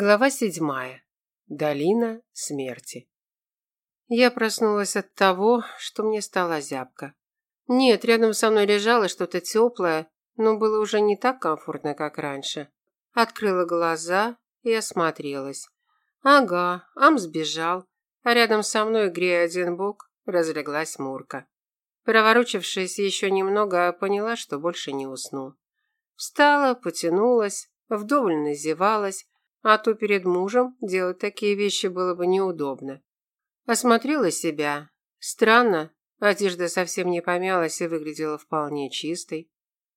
Глава седьмая. Долина смерти. Я проснулась от того, что мне стало зябко. Нет, рядом со мной лежало что-то теплое, но было уже не так комфортно, как раньше. Открыла глаза и осмотрелась. Ага, Ам сбежал, а рядом со мной, грея один бок, разлеглась Мурка. Проворочившись еще немного, поняла, что больше не усну. Встала, потянулась, вдоволь назевалась, а то перед мужем делать такие вещи было бы неудобно. Осмотрела себя. Странно, одежда совсем не помялась и выглядела вполне чистой.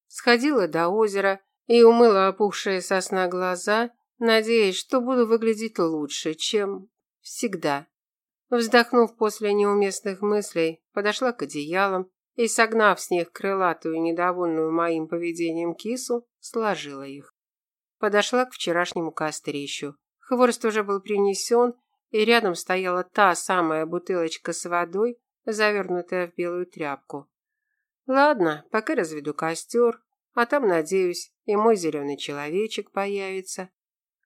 Сходила до озера и умыла опухшие со сна глаза, надеясь, что буду выглядеть лучше, чем всегда. Вздохнув после неуместных мыслей, подошла к одеялам и, согнав с них крылатую, недовольную моим поведением кису, сложила их. Подошла к вчерашнему кострищу. Хворост уже был принесен, и рядом стояла та самая бутылочка с водой, завернутая в белую тряпку. Ладно, пока разведу костер, а там, надеюсь, и мой зеленый человечек появится.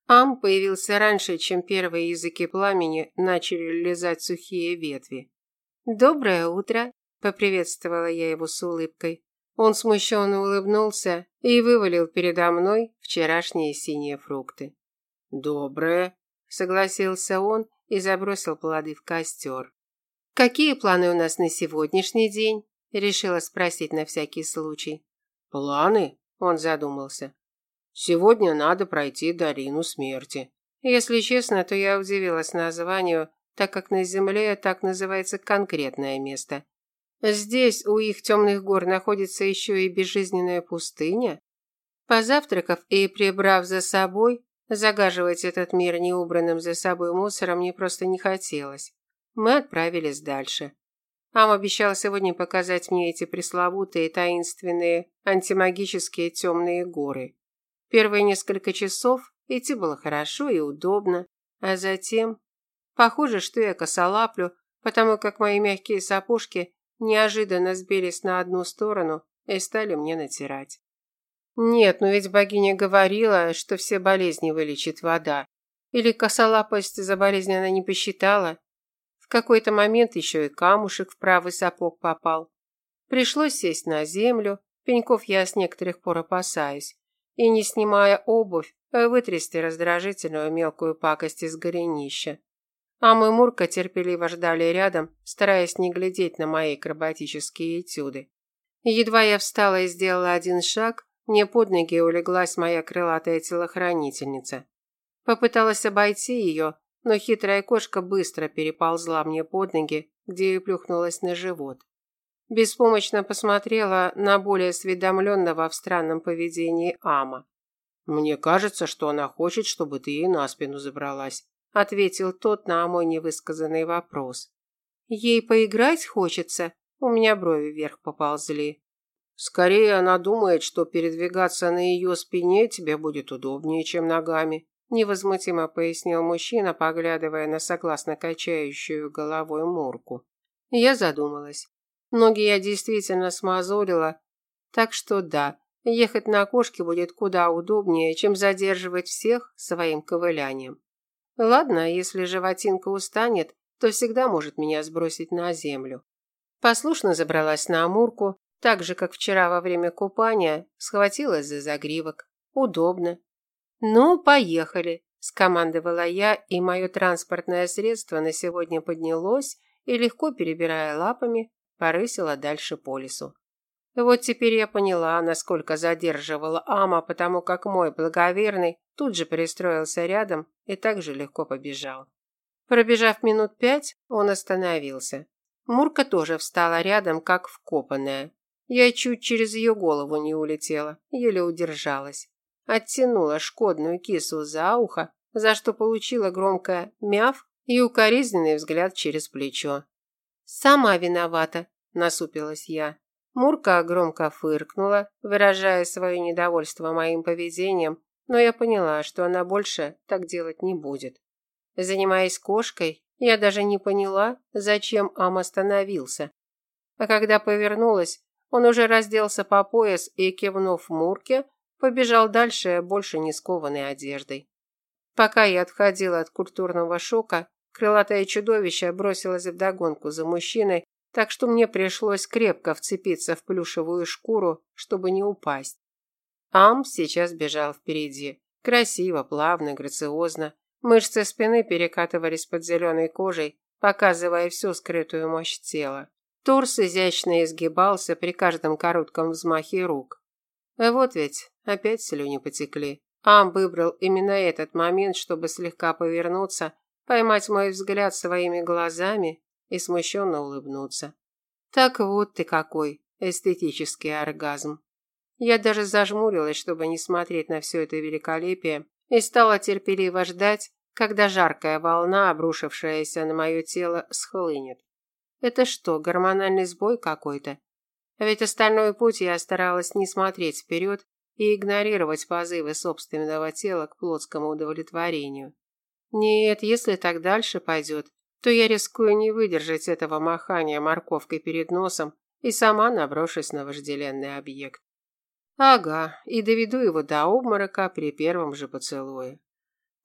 Ам появился раньше, чем первые языки пламени начали лизать сухие ветви. «Доброе утро!» – поприветствовала я его с улыбкой. Он смущенно улыбнулся и вывалил передо мной вчерашние синие фрукты. «Доброе», – согласился он и забросил плоды в костер. «Какие планы у нас на сегодняшний день?» – решила спросить на всякий случай. «Планы?» – он задумался. «Сегодня надо пройти долину смерти». Если честно, то я удивилась названию, так как на Земле так называется конкретное место. Здесь, у их темных гор, находится еще и безжизненная пустыня. Позавтракав и прибрав за собой, загаживать этот мир неубранным за собой мусором мне просто не хотелось. Мы отправились дальше. Ам обещал сегодня показать мне эти пресловутые таинственные антимагические темные горы. Первые несколько часов идти было хорошо и удобно, а затем... Похоже, что я косолаплю, потому как мои мягкие сапожки неожиданно сбились на одну сторону и стали мне натирать. Нет, но ведь богиня говорила, что все болезни вылечит вода. Или косолапость за болезнь она не посчитала. В какой-то момент еще и камушек в правый сапог попал. Пришлось сесть на землю, пеньков я с некоторых пор опасаюсь, и, не снимая обувь, вытрясти раздражительную мелкую пакость из горенища. Ам и Мурка терпеливо ждали рядом, стараясь не глядеть на мои акробатические этюды. Едва я встала и сделала один шаг, мне под ноги улеглась моя крылатая телохранительница. Попыталась обойти ее, но хитрая кошка быстро переползла мне под ноги, где и плюхнулась на живот. Беспомощно посмотрела на более осведомленного в странном поведении Ама. «Мне кажется, что она хочет, чтобы ты ей на спину забралась», ответил тот на мой невысказанный вопрос. Ей поиграть хочется? У меня брови вверх поползли. Скорее она думает, что передвигаться на ее спине тебе будет удобнее, чем ногами, невозмутимо пояснил мужчина, поглядывая на согласно качающую головой Мурку. Я задумалась. Ноги я действительно смазолила, так что да, ехать на кошке будет куда удобнее, чем задерживать всех своим ковылянием. Ладно, если животинка устанет, то всегда может меня сбросить на землю. Послушно забралась на амурку, так же, как вчера во время купания, схватилась за загривок. Удобно. «Ну, поехали», – скомандовала я, и мое транспортное средство на сегодня поднялось и, легко перебирая лапами, порысила дальше по лесу. Вот теперь я поняла, насколько задерживала Ама, потому как мой благоверный тут же пристроился рядом и так же легко побежал. Пробежав минут пять, он остановился. Мурка тоже встала рядом, как вкопанная. Я чуть через ее голову не улетела, еле удержалась. Оттянула шкодную кису за ухо, за что получила громкое «мяв» и укоризненный взгляд через плечо. «Сама виновата», – насупилась я. Мурка громко фыркнула, выражая свое недовольство моим поведением, но я поняла, что она больше так делать не будет. Занимаясь кошкой, я даже не поняла, зачем Ам остановился. А когда повернулась, он уже разделся по пояс и, кивнув Мурке, побежал дальше, больше не скованной одеждой. Пока я отходила от культурного шока, крылатое чудовище бросилось вдогонку за мужчиной, так что мне пришлось крепко вцепиться в плюшевую шкуру, чтобы не упасть. Ам сейчас бежал впереди. Красиво, плавно, грациозно. Мышцы спины перекатывались под зеленой кожей, показывая всю скрытую мощь тела. Торс изящно изгибался при каждом коротком взмахе рук. Вот ведь, опять слюни потекли. Ам выбрал именно этот момент, чтобы слегка повернуться, поймать мой взгляд своими глазами и смущенно улыбнуться. Так вот ты какой, эстетический оргазм. Я даже зажмурилась, чтобы не смотреть на все это великолепие, и стала терпеливо ждать, когда жаркая волна, обрушившаяся на мое тело, схлынет. Это что, гормональный сбой какой-то? Ведь остальной путь я старалась не смотреть вперед и игнорировать позывы собственного тела к плотскому удовлетворению. Нет, если так дальше пойдет, то я рискую не выдержать этого махания морковкой перед носом и сама наброшусь на вожделенный объект. Ага, и доведу его до обморока при первом же поцелуе.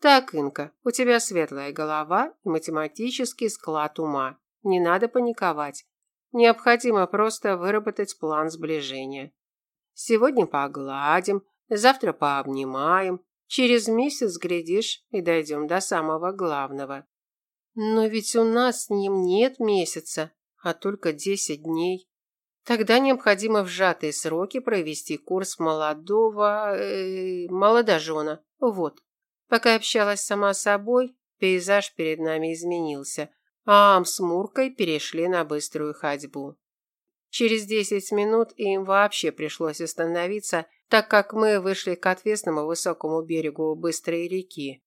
Так, Инка, у тебя светлая голова и математический склад ума. Не надо паниковать. Необходимо просто выработать план сближения. Сегодня погладим, завтра пообнимаем, через месяц, глядишь, и дойдем до самого главного. Но ведь у нас с ним нет месяца, а только десять дней. Тогда необходимо в сжатые сроки провести курс молодого... Э, молодожена. Вот. Пока общалась сама собой, пейзаж перед нами изменился, а Ам с Муркой перешли на быструю ходьбу. Через десять минут им вообще пришлось остановиться, так как мы вышли к отвесному высокому берегу быстрой реки.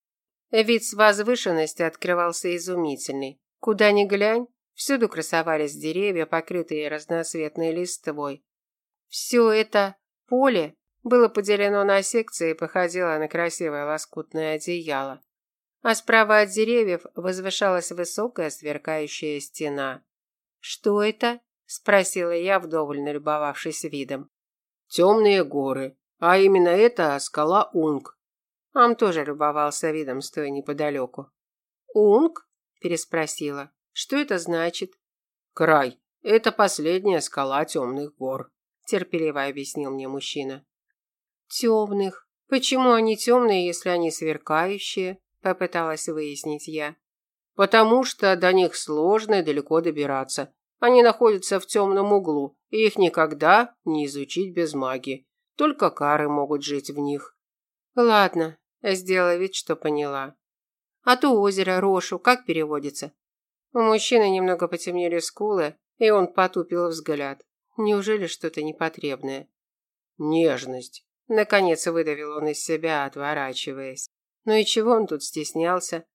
Вид с возвышенности открывался изумительный. Куда ни глянь, всюду красовались деревья, покрытые разноцветной листвой. Все это поле было поделено на секции и походило на красивое лоскутное одеяло. А справа от деревьев возвышалась высокая сверкающая стена. «Что это?» – спросила я, вдоволь налюбовавшись видом. «Темные горы, а именно это скала Унг. Ам тоже любовался видом, стоя неподалеку. «Унг?» – переспросила. «Что это значит?» «Край. Это последняя скала темных гор», – терпеливо объяснил мне мужчина. «Темных? Почему они темные, если они сверкающие?» – попыталась выяснить я. «Потому что до них сложно и далеко добираться. Они находятся в темном углу, и их никогда не изучить без магии. Только кары могут жить в них». «Ладно, Сделала вид, что поняла. А то озеро Рошу как переводится? У мужчины немного потемнели скулы, и он потупил взгляд. Неужели что-то непотребное? Нежность. Наконец выдавил он из себя, отворачиваясь. Ну и чего он тут стеснялся?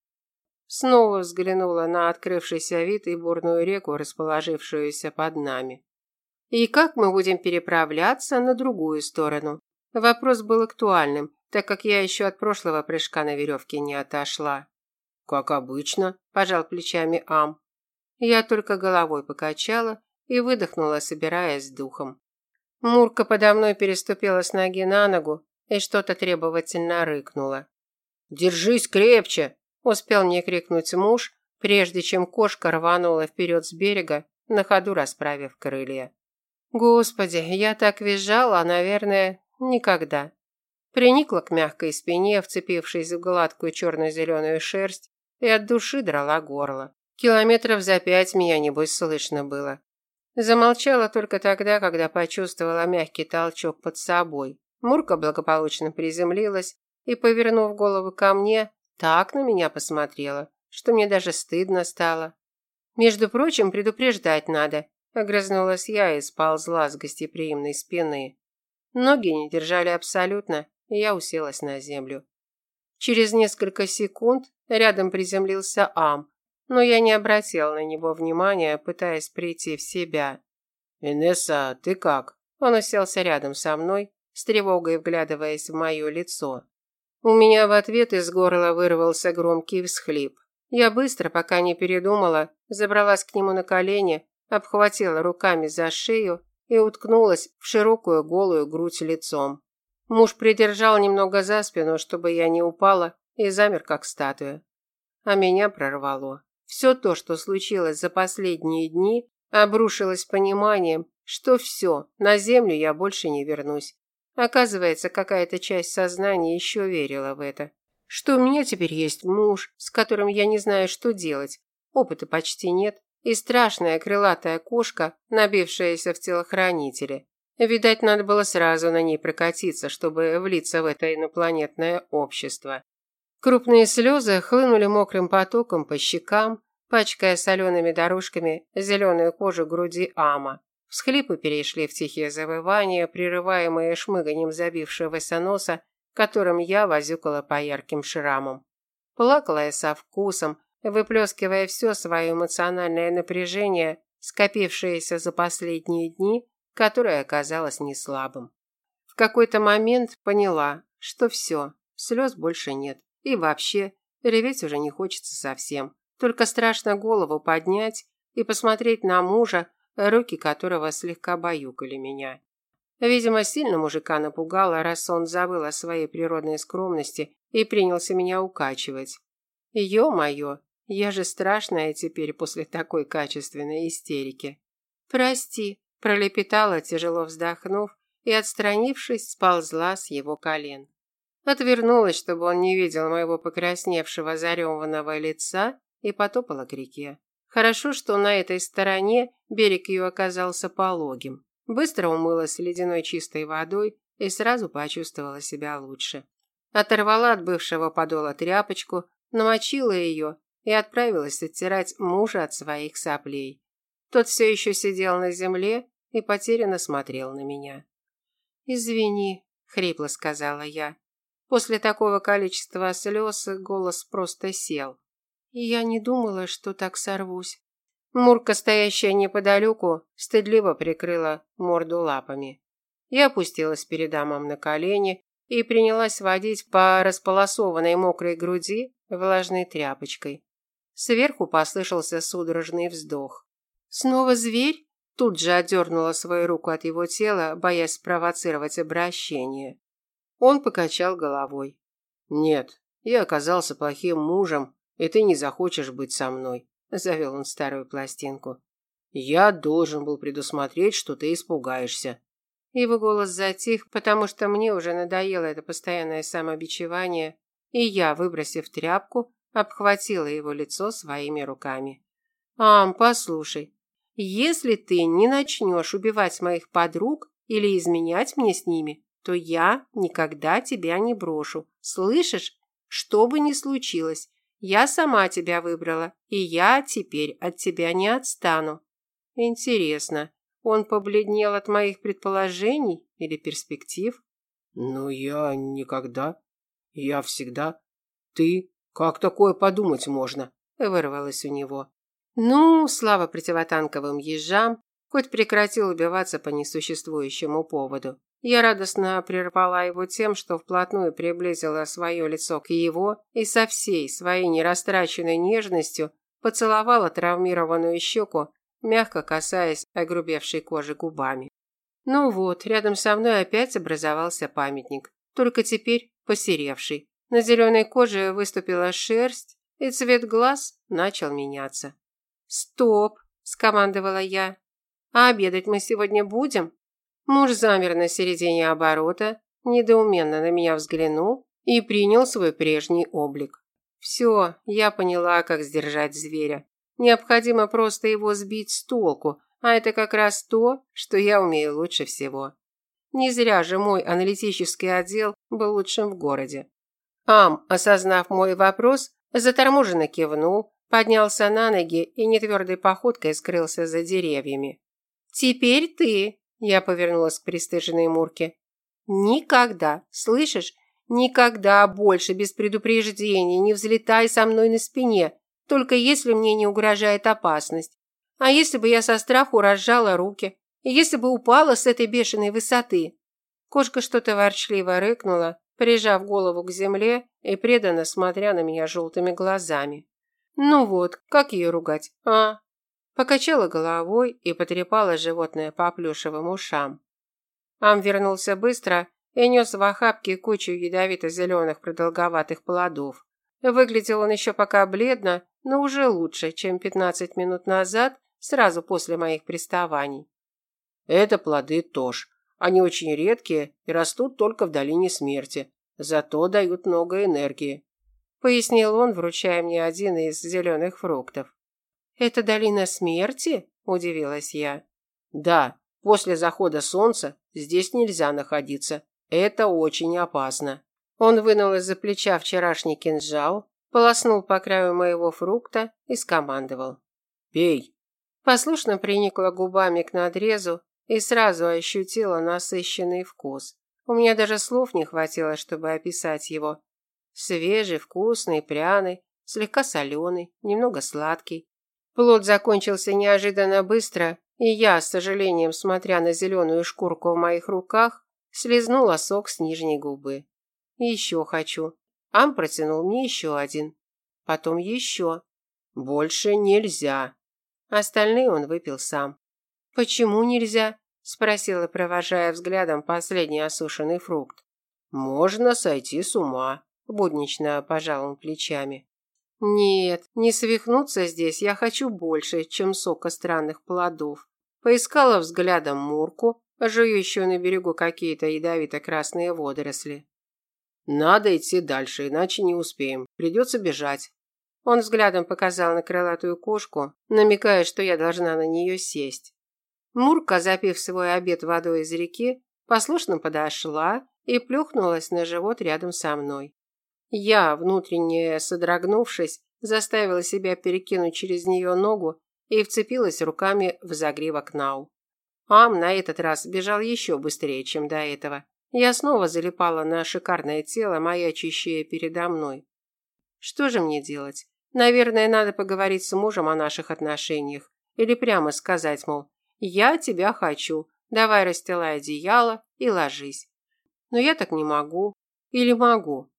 Снова взглянула на открывшийся вид и бурную реку, расположившуюся под нами. И как мы будем переправляться на другую сторону? Вопрос был актуальным, так как я еще от прошлого прыжка на веревке не отошла. Как обычно, пожал плечами Ам. Я только головой покачала и выдохнула, собираясь с духом. Мурка подо мной переступила с ноги на ногу и что-то требовательно рыкнула. «Держись крепче!» – успел мне крикнуть муж, прежде чем кошка рванула вперед с берега, на ходу расправив крылья. Господи, я так визжала, наверное, никогда. Приникла к мягкой спине, вцепившись в гладкую черно-зеленую шерсть, и от души драла горло. Километров за пять меня, небось, слышно было. Замолчала только тогда, когда почувствовала мягкий толчок под собой. Мурка благополучно приземлилась и, повернув голову ко мне, так на меня посмотрела, что мне даже стыдно стало. «Между прочим, предупреждать надо», – огрызнулась я и сползла с гостеприимной спины. Ноги не держали абсолютно, я уселась на землю. Через несколько секунд рядом приземлился Ам, но я не обратила на него внимания, пытаясь прийти в себя. «Инесса, ты как?» Он уселся рядом со мной, с тревогой вглядываясь в мое лицо. У меня в ответ из горла вырвался громкий всхлип. Я быстро, пока не передумала, забралась к нему на колени, обхватила руками за шею и уткнулась в широкую голую грудь лицом. Муж придержал немного за спину, чтобы я не упала, и замер как статуя. А меня прорвало. Все то, что случилось за последние дни, обрушилось пониманием, что все, на землю я больше не вернусь. Оказывается, какая-то часть сознания еще верила в это. Что у меня теперь есть муж, с которым я не знаю, что делать. Опыта почти нет. И страшная крылатая кошка, набившаяся в телохранителе. Видать, надо было сразу на ней прокатиться, чтобы влиться в это инопланетное общество. Крупные слезы хлынули мокрым потоком по щекам, пачкая солеными дорожками зеленую кожу груди Ама. Всхлипы перешли в тихие завывания, прерываемые шмыганием забившегося носа, которым я возюкала по ярким шрамам. Плакала я со вкусом, выплескивая все свое эмоциональное напряжение, скопившееся за последние дни, которое оказалось не слабым. В какой-то момент поняла, что все, слез больше нет. И вообще, реветь уже не хочется совсем. Только страшно голову поднять и посмотреть на мужа, руки которого слегка баюкали меня. Видимо, сильно мужика напугало, раз он забыл о своей природной скромности и принялся меня укачивать. Ё-моё, я же страшная теперь после такой качественной истерики. «Прости», – пролепетала, тяжело вздохнув, и, отстранившись, сползла с его колен. Отвернулась, чтобы он не видел моего покрасневшего зареванного лица, и потопала к реке. Хорошо, что на этой стороне берег ее оказался пологим. Быстро умылась ледяной чистой водой и сразу почувствовала себя лучше. Оторвала от бывшего подола тряпочку, намочила ее и отправилась оттирать мужа от своих соплей. Тот все еще сидел на земле и потерянно смотрел на меня. «Извини», – хрипло сказала я. После такого количества слез голос просто сел. Я не думала, что так сорвусь. Мурка, стоящая неподалеку, стыдливо прикрыла морду лапами. Я опустилась перед дамом на колени и принялась водить по располосованной мокрой груди влажной тряпочкой. Сверху послышался судорожный вздох. «Снова зверь?» Тут же отдернула свою руку от его тела, боясь спровоцировать обращение. Он покачал головой. «Нет, я оказался плохим мужем, и ты не захочешь быть со мной», – завел он старую пластинку. «Я должен был предусмотреть, что ты испугаешься». Его голос затих, потому что мне уже надоело это постоянное самобичевание, и я, выбросив тряпку, обхватила его лицо своими руками. «Ам, послушай, если ты не начнешь убивать моих подруг или изменять мне с ними, то я никогда тебя не брошу. Слышишь? Что бы ни случилось, я сама тебя выбрала, и я теперь от тебя не отстану. Интересно, он побледнел от моих предположений или перспектив? Ну, я никогда. Я всегда. Ты? Как такое подумать можно? Вырвалось у него. Ну, слава противотанковым ежам, хоть прекратил убиваться по несуществующему поводу. Я радостно прервала его тем, что вплотную приблизила свое лицо к его и со всей своей нерастраченной нежностью поцеловала травмированную щеку, мягко касаясь огрубевшей кожи губами. Ну вот, рядом со мной опять образовался памятник, только теперь посеревший. На зеленой коже выступила шерсть, и цвет глаз начал меняться. «Стоп!» – скомандовала я. «А обедать мы сегодня будем?» Муж замер на середине оборота, недоуменно на меня взглянул и принял свой прежний облик. Все, я поняла, как сдержать зверя. Необходимо просто его сбить с толку, а это как раз то, что я умею лучше всего. Не зря же мой аналитический отдел был лучшим в городе. Ам, осознав мой вопрос, заторможенно кивнул, поднялся на ноги и нетвердой походкой скрылся за деревьями. «Теперь ты», я повернулась к пристыженной Мурке. Никогда, слышишь? Никогда больше без предупреждения не взлетай со мной на спине, только если мне не угрожает опасность. А если бы я со страху разжала руки? И если бы упала с этой бешеной высоты? Кошка что-то ворчливо рыкнула, прижав голову к земле и преданно смотря на меня желтыми глазами. Ну вот, как ее ругать, а? Покачала головой и потрепала животное по плюшевым ушам. Ам вернулся быстро и нес в охапке кучу ядовито-зеленых продолговатых плодов. Выглядел он еще пока бледно, но уже лучше, чем 15 минут назад, сразу после моих приставаний. Это плоды тож. Они очень редкие и растут только в долине смерти, зато дают много энергии. Пояснил он, вручая мне один из зеленых фруктов. «Это долина смерти?» – удивилась я. «Да, после захода солнца здесь нельзя находиться. Это очень опасно». Он вынул из-за плеча вчерашний кинжал, полоснул по краю моего фрукта и скомандовал. «Пей». Послушно приникла губами к надрезу и сразу ощутила насыщенный вкус. У меня даже слов не хватило, чтобы описать его. Свежий, вкусный, пряный, слегка соленый, немного сладкий. Плод закончился неожиданно быстро, и я, с сожалением смотря на зеленую шкурку в моих руках, слезнула сок с нижней губы. Еще хочу. Ам протянул мне еще один. Потом еще. Больше нельзя. Остальные он выпил сам. Почему нельзя? спросила, провожая взглядом последний осушенный фрукт. Можно сойти с ума, буднично пожал он плечами. Нет, не свихнуться здесь я хочу больше, чем сока странных плодов. Поискала взглядом Мурку, жующую на берегу какие-то ядовито-красные водоросли. Надо идти дальше, иначе не успеем. Придется бежать. Он взглядом показал на крылатую кошку, намекая, что я должна на нее сесть. Мурка, запив свой обед водой из реки, послушно подошла и плюхнулась на живот рядом со мной. Я, внутренне содрогнувшись, заставила себя перекинуть через нее ногу и вцепилась руками в загривок Нау. Ам на этот раз бежал еще быстрее, чем до этого. Я снова залипала на шикарное тело, маячащее передо мной. Что же мне делать? Наверное, надо поговорить с мужем о наших отношениях. Или прямо сказать, мол, я тебя хочу, давай расстилай одеяло и ложись. Но я так не могу. Или могу?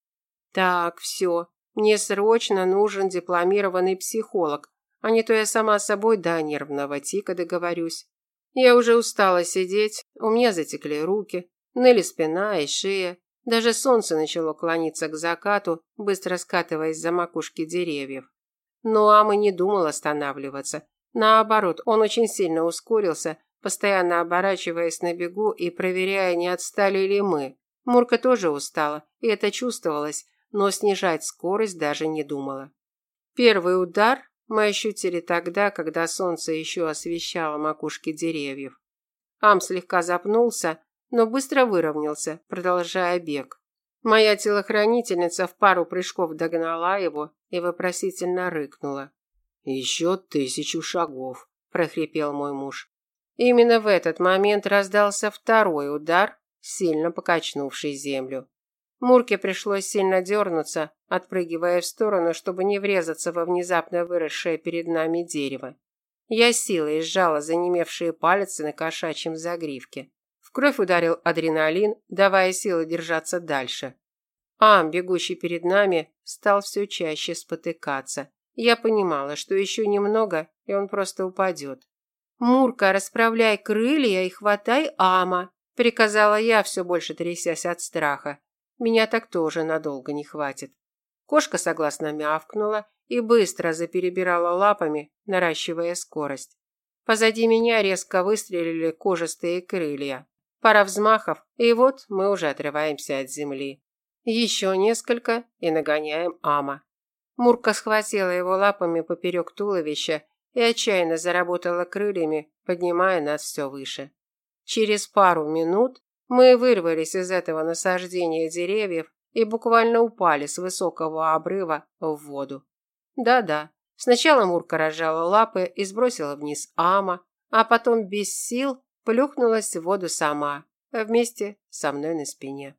Так, все. Мне срочно нужен дипломированный психолог, а не то я сама собой до нервного тика договорюсь. Я уже устала сидеть, у меня затекли руки, Ныли спина и шея. Даже солнце начало клониться к закату, быстро скатываясь за макушки деревьев. Но Ама не думал останавливаться. Наоборот, он очень сильно ускорился, постоянно оборачиваясь на бегу и проверяя, не отстали ли мы. Мурка тоже устала, и это чувствовалось, но снижать скорость даже не думала. Первый удар мы ощутили тогда, когда солнце еще освещало макушки деревьев. Ам слегка запнулся, но быстро выровнялся, продолжая бег. Моя телохранительница в пару прыжков догнала его и вопросительно рыкнула. «Еще тысячу шагов», – прохрипел мой муж. Именно в этот момент раздался второй удар, сильно покачнувший землю. Мурке пришлось сильно дернуться, отпрыгивая в сторону, чтобы не врезаться во внезапно выросшее перед нами дерево. Я силой сжала занемевшие пальцы на кошачьем загривке. В кровь ударил адреналин, давая силы держаться дальше. Ам, бегущий перед нами, стал все чаще спотыкаться. Я понимала, что еще немного, и он просто упадет. «Мурка, расправляй крылья и хватай Ама», – приказала я, все больше трясясь от страха. Меня так тоже надолго не хватит. Кошка согласно мявкнула и быстро заперебирала лапами, наращивая скорость. Позади меня резко выстрелили кожистые крылья. Пара взмахов, и вот мы уже отрываемся от земли. Еще несколько и нагоняем Ама. Мурка схватила его лапами поперек туловища и отчаянно заработала крыльями, поднимая нас все выше. Через пару минут мы вырвались из этого насаждения деревьев и буквально упали с высокого обрыва в воду. Да-да, сначала Мурка разжала лапы и сбросила вниз Ама, а потом без сил плюхнулась в воду сама, вместе со мной на спине.